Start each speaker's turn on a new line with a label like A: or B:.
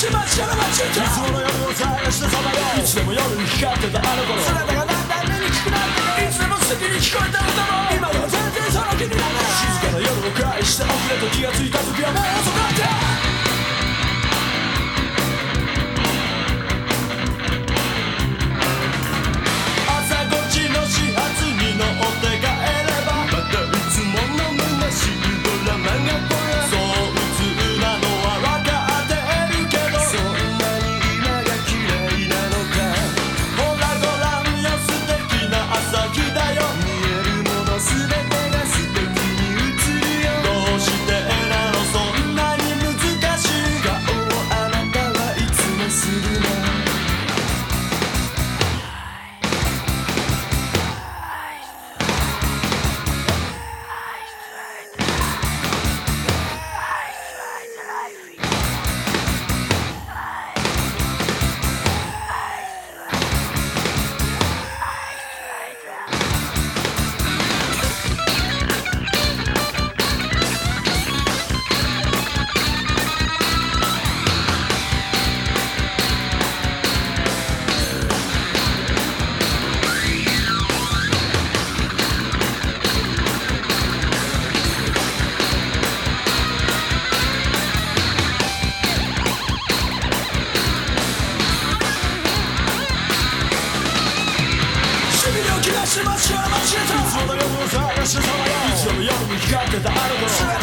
A: しましから
B: 待ち受け理想の
A: 夜を探してさまよいつでも夜に光って
B: たあの頃。姿が
A: だん
B: だん目にくくな
A: って
B: いつでも好きに聞こえた歌も今
A: しましょう待ちれたい。つもの夜を探してさまよいつでも夜に光ってたあの